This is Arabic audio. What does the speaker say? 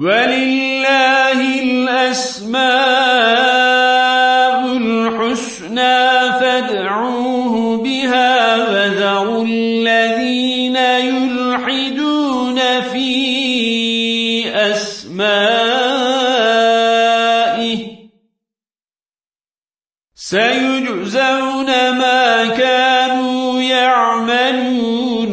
ولله الأسماء الحسنى فادعوه بها وذروا الذين يلحدون في أسمائه سيجزون ما كانوا يعملون